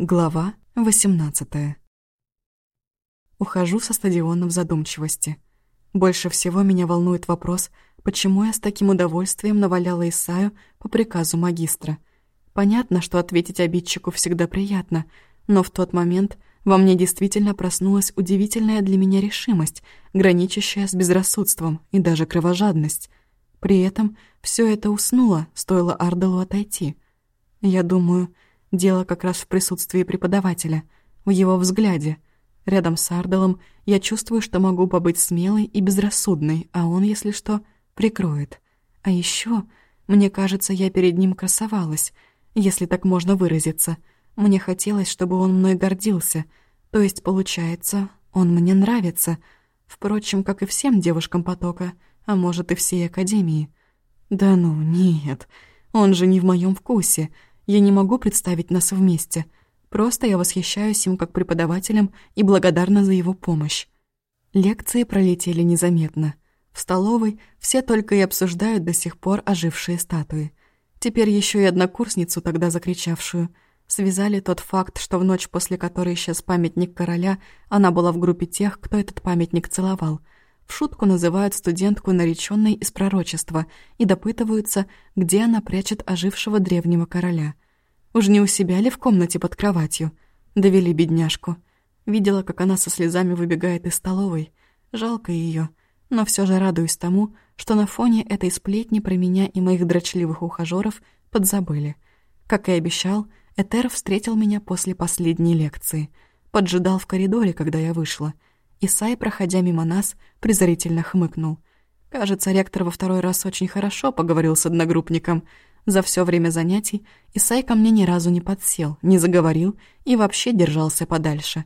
Глава 18 Ухожу со стадиона в задумчивости. Больше всего меня волнует вопрос, почему я с таким удовольствием наваляла Исаю по приказу магистра. Понятно, что ответить обидчику всегда приятно, но в тот момент во мне действительно проснулась удивительная для меня решимость, граничащая с безрассудством и даже кровожадность. При этом все это уснуло, стоило Ардалу отойти. Я думаю, Дело как раз в присутствии преподавателя, в его взгляде. Рядом с Ардалом я чувствую, что могу побыть смелой и безрассудной, а он, если что, прикроет. А еще, мне кажется, я перед ним красовалась, если так можно выразиться. Мне хотелось, чтобы он мной гордился. То есть, получается, он мне нравится. Впрочем, как и всем девушкам потока, а может и всей Академии. Да ну, нет, он же не в моем вкусе — я не могу представить нас вместе. Просто я восхищаюсь им как преподавателем и благодарна за его помощь. Лекции пролетели незаметно. В столовой все только и обсуждают до сих пор ожившие статуи. Теперь еще и однокурсницу тогда закричавшую. Связали тот факт, что в ночь, после которой исчез памятник короля, она была в группе тех, кто этот памятник целовал — в шутку называют студентку нареченной из пророчества и допытываются, где она прячет ожившего древнего короля. Уж не у себя ли в комнате под кроватью? Довели бедняжку. Видела, как она со слезами выбегает из столовой. Жалко ее, но все же радуюсь тому, что на фоне этой сплетни про меня и моих дрочливых ухажеров подзабыли. Как и обещал, Этер встретил меня после последней лекции. Поджидал в коридоре, когда я вышла — Исай, проходя мимо нас, презрительно хмыкнул. Кажется, ректор во второй раз очень хорошо поговорил с одногруппником. За все время занятий Исай ко мне ни разу не подсел, не заговорил и вообще держался подальше.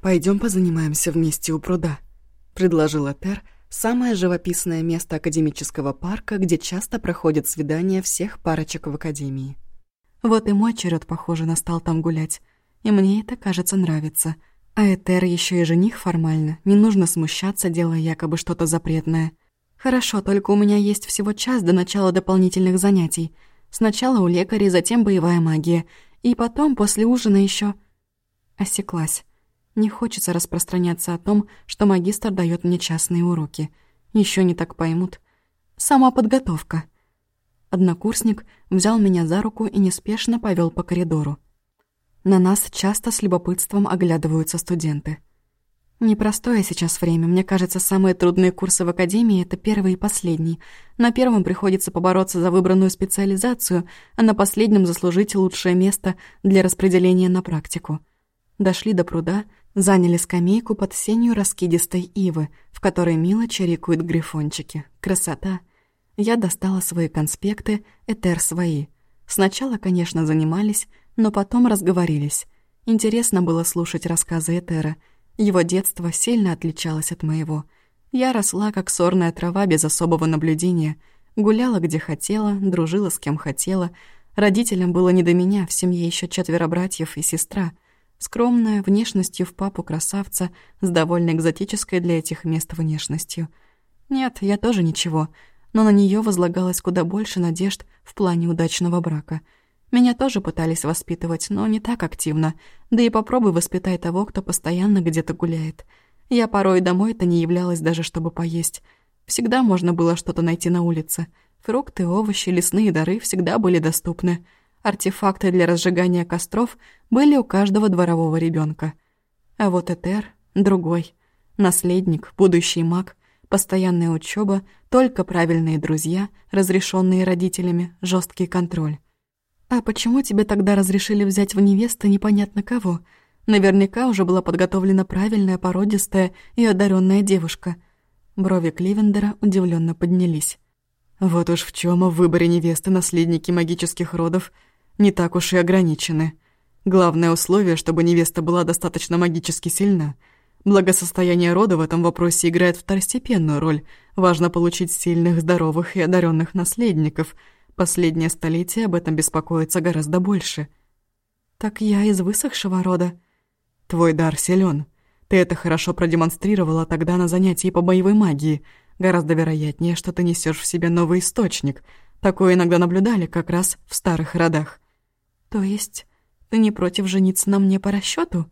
Пойдем позанимаемся вместе у пруда», — предложил Тер, самое живописное место академического парка, где часто проходят свидания всех парочек в академии. Вот и мой черед, похоже, настал там гулять. И мне это, кажется, нравится — а Этер еще и жених формально, не нужно смущаться, делая якобы что-то запретное. Хорошо, только у меня есть всего час до начала дополнительных занятий. Сначала у лекаря, затем боевая магия. И потом, после ужина еще. Осеклась. Не хочется распространяться о том, что магистр дает мне частные уроки. Еще не так поймут. Сама подготовка. Однокурсник взял меня за руку и неспешно повел по коридору. На нас часто с любопытством оглядываются студенты. Непростое сейчас время. Мне кажется, самые трудные курсы в академии — это первый и последний. На первом приходится побороться за выбранную специализацию, а на последнем заслужить лучшее место для распределения на практику. Дошли до пруда, заняли скамейку под сенью раскидистой ивы, в которой мило чирикают грифончики. Красота! Я достала свои конспекты, Этер свои. Сначала, конечно, занимались, но потом разговорились. Интересно было слушать рассказы Этера. Его детство сильно отличалось от моего. Я росла, как сорная трава, без особого наблюдения. Гуляла, где хотела, дружила с кем хотела. Родителям было не до меня, в семье еще четверо братьев и сестра. Скромная, внешностью в папу красавца, с довольно экзотической для этих мест внешностью. Нет, я тоже ничего, но на нее возлагалось куда больше надежд в плане удачного брака — меня тоже пытались воспитывать, но не так активно. Да и попробуй воспитай того, кто постоянно где-то гуляет. Я порой домой-то не являлась даже, чтобы поесть. Всегда можно было что-то найти на улице. Фрукты, овощи, лесные дары всегда были доступны. Артефакты для разжигания костров были у каждого дворового ребенка. А вот Этер — другой. Наследник, будущий маг, постоянная учеба, только правильные друзья, разрешенные родителями, жесткий контроль. «А почему тебе тогда разрешили взять в невесты непонятно кого? Наверняка уже была подготовлена правильная, породистая и одаренная девушка». Брови Кливендера удивленно поднялись. «Вот уж в чем в выборе невесты наследники магических родов не так уж и ограничены. Главное условие, чтобы невеста была достаточно магически сильна. Благосостояние рода в этом вопросе играет второстепенную роль. Важно получить сильных, здоровых и одаренных наследников – Последнее столетие об этом беспокоится гораздо больше. Так я из высохшего рода. Твой дар силен. Ты это хорошо продемонстрировала тогда на занятии по боевой магии. Гораздо вероятнее, что ты несешь в себе новый источник. Такое иногда наблюдали как раз в старых родах. То есть ты не против жениться на мне по расчету?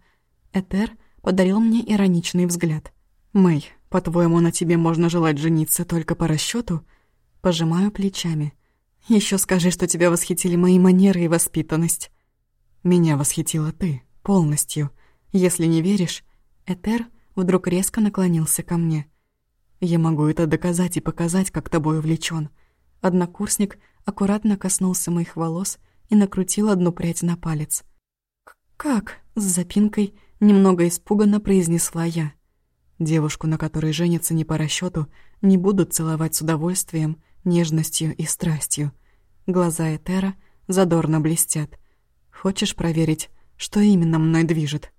Этер подарил мне ироничный взгляд. «Мэй, по-твоему, на тебе можно желать жениться только по расчету? Пожимаю плечами. Еще скажи, что тебя восхитили мои манеры и воспитанность. Меня восхитила ты, полностью. Если не веришь, Этер вдруг резко наклонился ко мне. Я могу это доказать и показать, как тобой увлечен. Однокурсник аккуратно коснулся моих волос и накрутил одну прядь на палец. «Как?» — с запинкой немного испуганно произнесла я. Девушку, на которой женятся не по расчету, не будут целовать с удовольствием, нежностью и страстью. Глаза Этера задорно блестят. Хочешь проверить, что именно мной движет?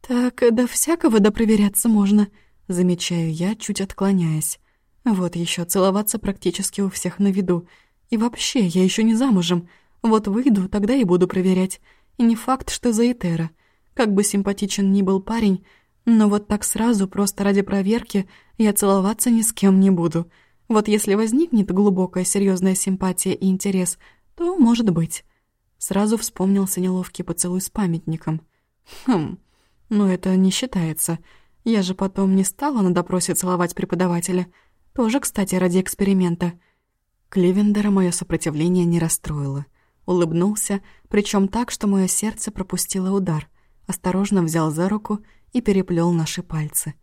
«Так до всякого допроверяться можно», — замечаю я, чуть отклоняясь. «Вот еще целоваться практически у всех на виду. И вообще, я еще не замужем. Вот выйду, тогда и буду проверять. И не факт, что за Этера. Как бы симпатичен ни был парень, но вот так сразу, просто ради проверки, я целоваться ни с кем не буду. Вот если возникнет глубокая серьезная симпатия и интерес, то может быть. Сразу вспомнился неловкий поцелуй с памятником. Хм, ну это не считается. Я же потом не стала на допросе целовать преподавателя. Тоже, кстати, ради эксперимента. Кливендера мое сопротивление не расстроило. Улыбнулся, причем так, что мое сердце пропустило удар. Осторожно взял за руку и переплел наши пальцы.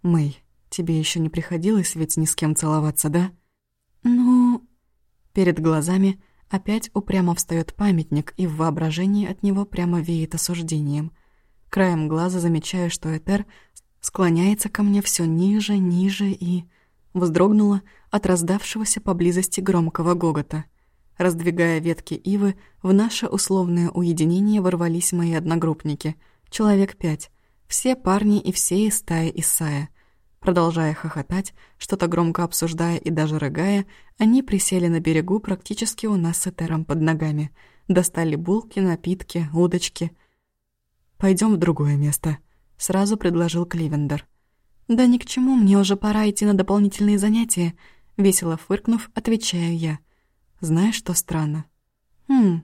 «Мэй, тебе еще не приходилось ведь ни с кем целоваться, да?» «Ну...» Перед глазами опять упрямо встает памятник, и в воображении от него прямо веет осуждением. Краем глаза замечаю, что Этер склоняется ко мне все ниже, ниже и... Вздрогнула от раздавшегося поблизости громкого гогота. Раздвигая ветки ивы, в наше условное уединение ворвались мои одногруппники. Человек пять. Все парни и все из стаи Исая. Продолжая хохотать, что-то громко обсуждая и даже рыгая, они присели на берегу практически у нас с Этером под ногами. Достали булки, напитки, удочки. Пойдем в другое место», — сразу предложил Кливендер. «Да ни к чему, мне уже пора идти на дополнительные занятия», — весело фыркнув, отвечаю я. «Знаешь, что странно?» «Хм,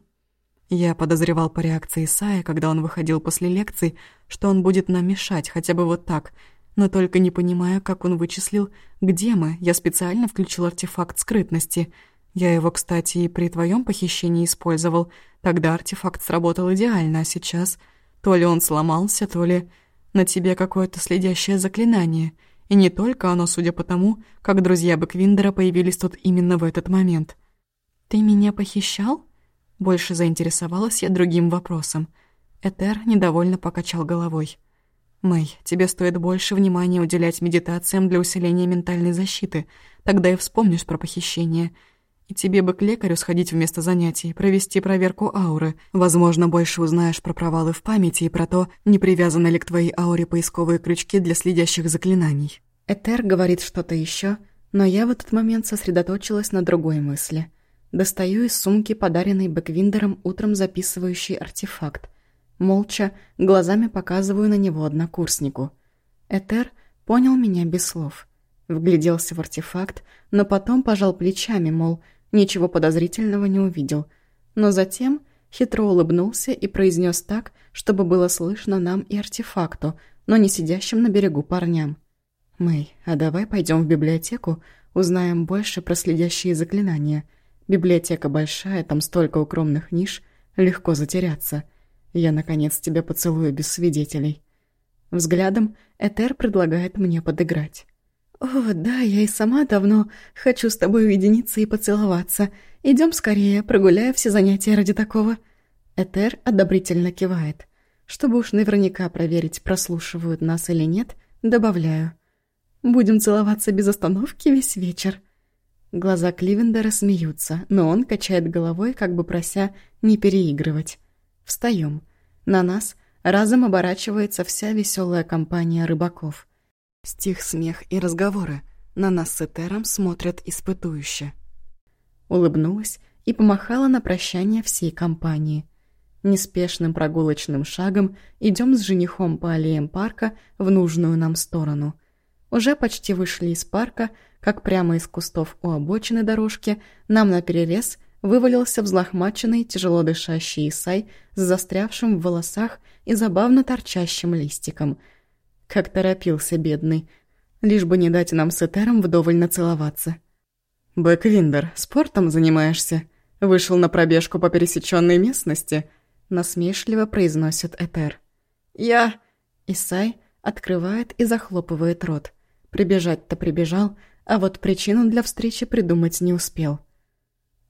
я подозревал по реакции Исая, когда он выходил после лекций, что он будет нам мешать, хотя бы вот так. Но только не понимаю, как он вычислил, где мы. Я специально включил артефакт скрытности. Я его, кстати, и при твоем похищении использовал. Тогда артефакт сработал идеально, а сейчас... То ли он сломался, то ли на тебе какое-то следящее заклинание. И не только оно, судя по тому, как друзья Бэквиндера появились тут именно в этот момент. «Ты меня похищал?» Больше заинтересовалась я другим вопросом. Этер недовольно покачал головой. «Мэй, тебе стоит больше внимания уделять медитациям для усиления ментальной защиты. Тогда и вспомнишь про похищение. И тебе бы к лекарю сходить вместо занятий, провести проверку ауры. Возможно, больше узнаешь про провалы в памяти и про то, не привязаны ли к твоей ауре поисковые крючки для следящих заклинаний». Этер говорит что-то еще, но я в этот момент сосредоточилась на другой мысли — Достаю из сумки, подаренный Бэквиндером утром записывающий артефакт. Молча, глазами показываю на него однокурснику. Этер понял меня без слов. Вгляделся в артефакт, но потом пожал плечами, мол, ничего подозрительного не увидел. Но затем хитро улыбнулся и произнес так, чтобы было слышно нам и артефакту, но не сидящим на берегу парням. «Мэй, а давай пойдем в библиотеку, узнаем больше про следящие заклинания». Библиотека большая, там столько укромных ниш, легко затеряться. Я, наконец, тебя поцелую без свидетелей. Взглядом Этер предлагает мне подыграть. «О, да, я и сама давно хочу с тобой уединиться и поцеловаться. Идем скорее, прогуляю все занятия ради такого». Этер одобрительно кивает. Чтобы уж наверняка проверить, прослушивают нас или нет, добавляю. «Будем целоваться без остановки весь вечер». Глаза Кливендера смеются, но он качает головой, как бы прося не переигрывать. Встаем. На нас разом оборачивается вся веселая компания рыбаков. Стих, смех и разговоры. На нас с Этером смотрят испытующе. Улыбнулась и помахала на прощание всей компании. Неспешным прогулочным шагом идем с женихом по аллеям парка в нужную нам сторону. Уже почти вышли из парка, как прямо из кустов у обочины дорожки нам наперерез вывалился взлохмаченный, тяжело дышащий Исай с застрявшим в волосах и забавно торчащим листиком. Как торопился бедный, лишь бы не дать нам с Этером вдоволь нацеловаться. «Бэквиндер, спортом занимаешься? Вышел на пробежку по пересеченной местности?» Насмешливо произносит Этер. «Я...» Исай открывает и захлопывает рот. Прибежать-то прибежал, а вот причину для встречи придумать не успел.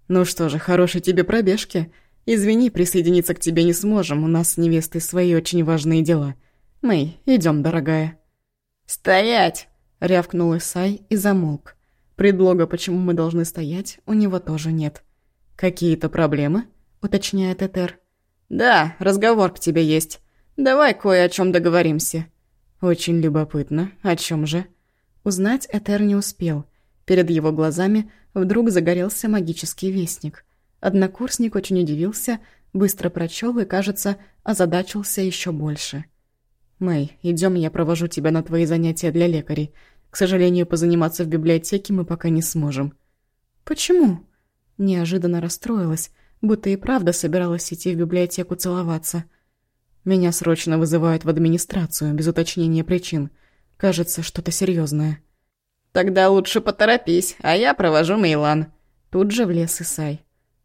«Ну что же, хорошей тебе пробежки. Извини, присоединиться к тебе не сможем, у нас с невестой свои очень важные дела. Мэй, идем, дорогая». «Стоять!» — рявкнул Исай и замолк. Предлога, почему мы должны стоять, у него тоже нет. «Какие-то проблемы?» — уточняет Этер. «Да, разговор к тебе есть. Давай кое о чем договоримся». «Очень любопытно. О чем же?» Узнать Этер не успел. Перед его глазами вдруг загорелся магический вестник. Однокурсник очень удивился, быстро прочел и, кажется, озадачился еще больше. «Мэй, идем, я провожу тебя на твои занятия для лекарей. К сожалению, позаниматься в библиотеке мы пока не сможем». «Почему?» Неожиданно расстроилась, будто и правда собиралась идти в библиотеку целоваться. Меня срочно вызывают в администрацию, без уточнения причин. Кажется, что-то серьезное. «Тогда лучше поторопись, а я провожу Мейлан». Тут же влез Исай.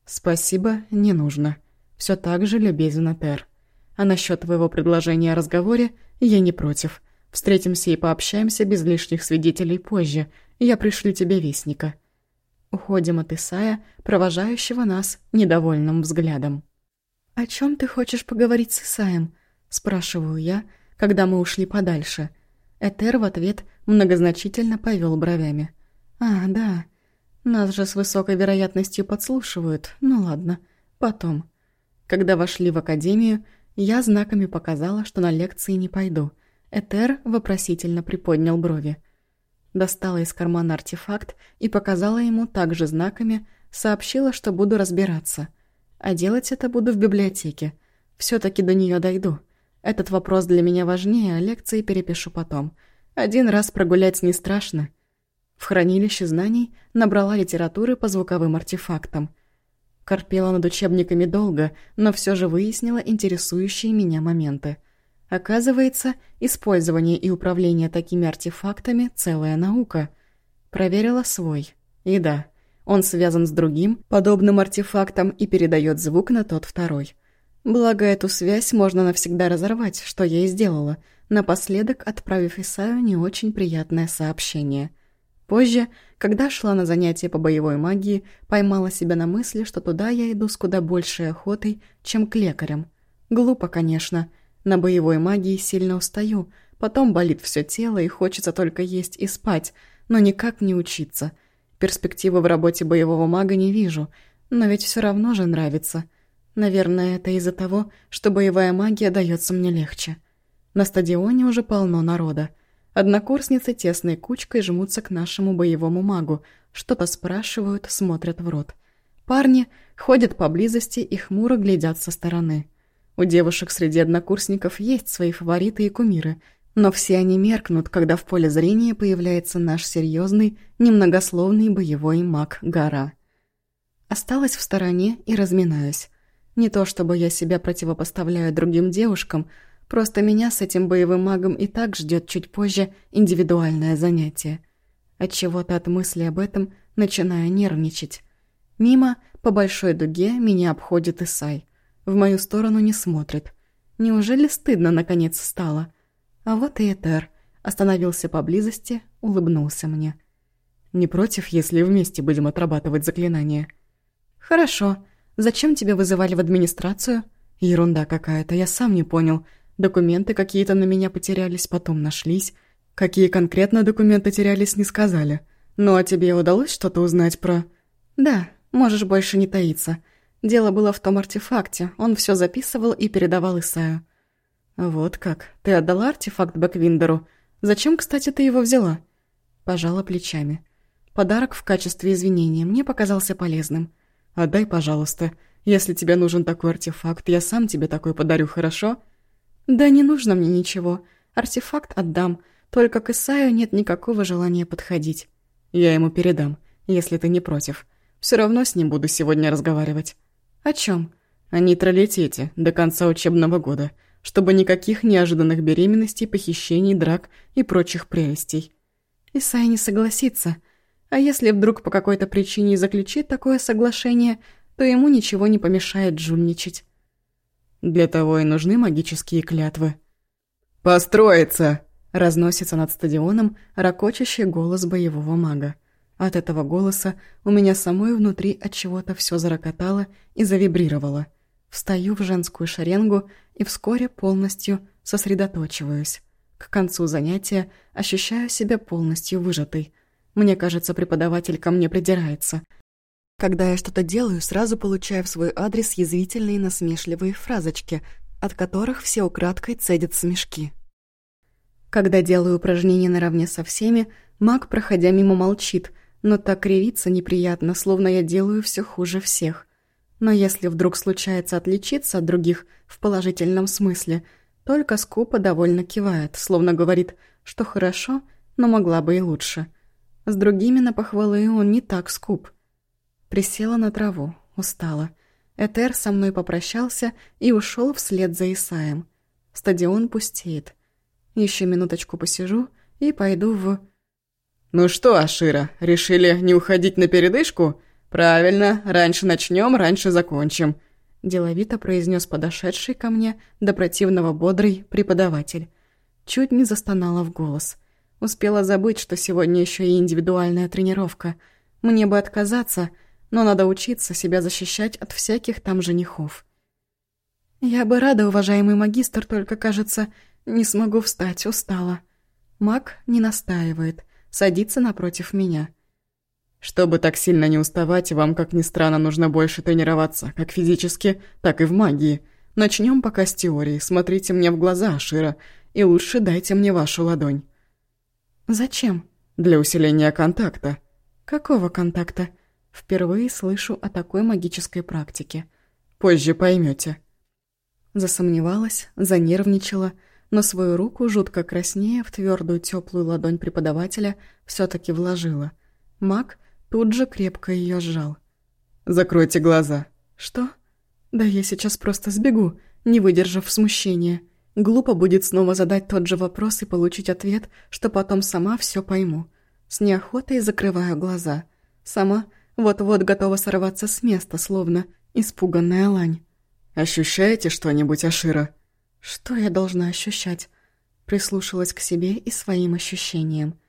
«Спасибо, не нужно. Все так же любезен Атер. А насчет твоего предложения о разговоре я не против. Встретимся и пообщаемся без лишних свидетелей позже. Я пришлю тебе вестника». Уходим от Исая, провожающего нас недовольным взглядом. «О чем ты хочешь поговорить с Исаем?» – спрашиваю я, когда мы ушли подальше. Этер в ответ многозначительно повел бровями. «А, да. Нас же с высокой вероятностью подслушивают. Ну ладно, потом». Когда вошли в академию, я знаками показала, что на лекции не пойду. Этер вопросительно приподнял брови. Достала из кармана артефакт и показала ему также знаками, сообщила, что буду разбираться. А делать это буду в библиотеке. все таки до нее дойду. Этот вопрос для меня важнее, а лекции перепишу потом. Один раз прогулять не страшно. В хранилище знаний набрала литературы по звуковым артефактам. Корпела над учебниками долго, но все же выяснила интересующие меня моменты – Оказывается, использование и управление такими артефактами – целая наука. Проверила свой. И да, он связан с другим, подобным артефактом, и передает звук на тот второй. Благо, эту связь можно навсегда разорвать, что я и сделала, напоследок отправив Исаю не очень приятное сообщение. Позже, когда шла на занятия по боевой магии, поймала себя на мысли, что туда я иду с куда большей охотой, чем к лекарям. Глупо, конечно – на боевой магии сильно устаю, потом болит все тело и хочется только есть и спать, но никак не учиться. Перспективы в работе боевого мага не вижу, но ведь все равно же нравится. Наверное, это из-за того, что боевая магия дается мне легче. На стадионе уже полно народа. Однокурсницы тесной кучкой жмутся к нашему боевому магу, что-то спрашивают, смотрят в рот. Парни ходят поблизости и хмуро глядят со стороны. У девушек среди однокурсников есть свои фавориты и кумиры, но все они меркнут, когда в поле зрения появляется наш серьезный, немногословный боевой маг Гара. Осталась в стороне и разминаюсь. Не то чтобы я себя противопоставляю другим девушкам, просто меня с этим боевым магом и так ждет чуть позже индивидуальное занятие. От чего то от мысли об этом начинаю нервничать. Мимо, по большой дуге, меня обходит Исай. В мою сторону не смотрит. Неужели стыдно наконец стало? А вот и Этер. Остановился поблизости, улыбнулся мне. «Не против, если вместе будем отрабатывать заклинания?» «Хорошо. Зачем тебя вызывали в администрацию?» «Ерунда какая-то, я сам не понял. Документы какие-то на меня потерялись, потом нашлись. Какие конкретно документы терялись, не сказали. Ну а тебе удалось что-то узнать про...» «Да, можешь больше не таиться. Дело было в том артефакте, он все записывал и передавал Исаю. «Вот как. Ты отдала артефакт Бэквиндеру? Зачем, кстати, ты его взяла?» Пожала плечами. Подарок в качестве извинения мне показался полезным. «Отдай, пожалуйста. Если тебе нужен такой артефакт, я сам тебе такой подарю, хорошо?» «Да не нужно мне ничего. Артефакт отдам. Только к Исаю нет никакого желания подходить. Я ему передам, если ты не против. Все равно с ним буду сегодня разговаривать. О чем? О нейтралитете до конца учебного года, чтобы никаких неожиданных беременностей, похищений, драк и прочих прелестей. Исай не согласится. А если вдруг по какой-то причине заключит такое соглашение, то ему ничего не помешает жульничать. Для того и нужны магические клятвы. «Построиться!» — разносится над стадионом ракочащий голос боевого мага. От этого голоса у меня самой внутри от чего-то все зарокотало и завибрировало. Встаю в женскую шеренгу и вскоре полностью сосредоточиваюсь. К концу занятия ощущаю себя полностью выжатой. Мне кажется, преподаватель ко мне придирается. Когда я что-то делаю, сразу получаю в свой адрес язвительные насмешливые фразочки, от которых все украдкой цедят смешки. Когда делаю упражнения наравне со всеми, маг, проходя мимо, молчит, но так кривится неприятно, словно я делаю все хуже всех. Но если вдруг случается отличиться от других в положительном смысле, только скупо довольно кивает, словно говорит, что хорошо, но могла бы и лучше. С другими на похвалы он не так скуп. Присела на траву, устала. Этер со мной попрощался и ушел вслед за Исаем. Стадион пустеет. Еще минуточку посижу и пойду в... «Ну что, Ашира, решили не уходить на передышку? Правильно, раньше начнем, раньше закончим», – деловито произнес подошедший ко мне до противного бодрый преподаватель. Чуть не застонала в голос. Успела забыть, что сегодня еще и индивидуальная тренировка. Мне бы отказаться, но надо учиться себя защищать от всяких там женихов. «Я бы рада, уважаемый магистр, только, кажется, не смогу встать, устала. Маг не настаивает, садится напротив меня. Чтобы так сильно не уставать, вам, как ни странно, нужно больше тренироваться, как физически, так и в магии. Начнем пока с теории. Смотрите мне в глаза, Шира, и лучше дайте мне вашу ладонь. Зачем? Для усиления контакта. Какого контакта? Впервые слышу о такой магической практике. Позже поймете. Засомневалась, занервничала, но свою руку, жутко краснея, в твердую теплую ладонь преподавателя все таки вложила. Маг тут же крепко ее сжал. «Закройте глаза». «Что?» «Да я сейчас просто сбегу, не выдержав смущения. Глупо будет снова задать тот же вопрос и получить ответ, что потом сама все пойму. С неохотой закрываю глаза. Сама вот-вот готова сорваться с места, словно испуганная лань. «Ощущаете что-нибудь, Ашира?» Что я должна ощущать? Прислушалась к себе и своим ощущениям.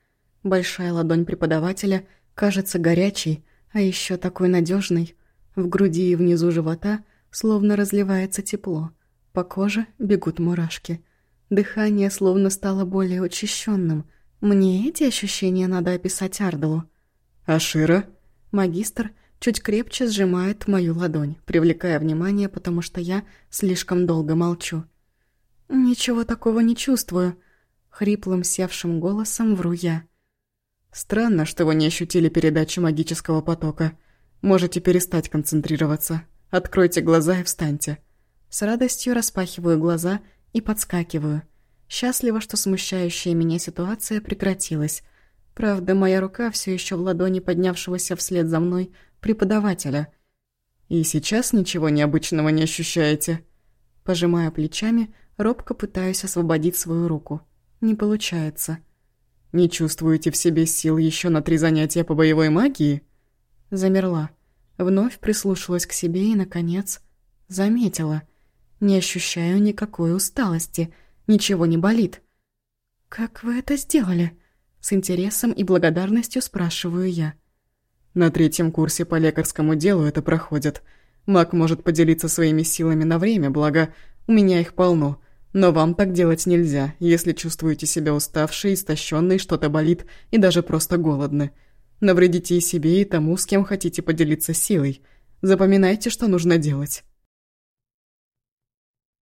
Большая ладонь преподавателя кажется горячей, а еще такой надежной. В груди и внизу живота словно разливается тепло. По коже бегут мурашки. Дыхание словно стало более учащенным. Мне эти ощущения надо описать Ардалу. «Ашира?» Магистр чуть крепче сжимает мою ладонь, привлекая внимание, потому что я слишком долго молчу. «Ничего такого не чувствую», — хриплым севшим голосом вру я. «Странно, что вы не ощутили передачу магического потока. Можете перестать концентрироваться. Откройте глаза и встаньте». С радостью распахиваю глаза и подскакиваю. Счастливо, что смущающая меня ситуация прекратилась. Правда, моя рука все еще в ладони поднявшегося вслед за мной преподавателя. «И сейчас ничего необычного не ощущаете?» Пожимая плечами, Робко пытаюсь освободить свою руку. Не получается. «Не чувствуете в себе сил еще на три занятия по боевой магии?» Замерла. Вновь прислушалась к себе и, наконец, заметила. Не ощущаю никакой усталости. Ничего не болит. «Как вы это сделали?» С интересом и благодарностью спрашиваю я. На третьем курсе по лекарскому делу это проходит. Маг может поделиться своими силами на время, благо у меня их полно. Но вам так делать нельзя, если чувствуете себя уставшей, истощенной, что-то болит и даже просто голодны. Навредите и себе, и тому, с кем хотите поделиться силой. Запоминайте, что нужно делать.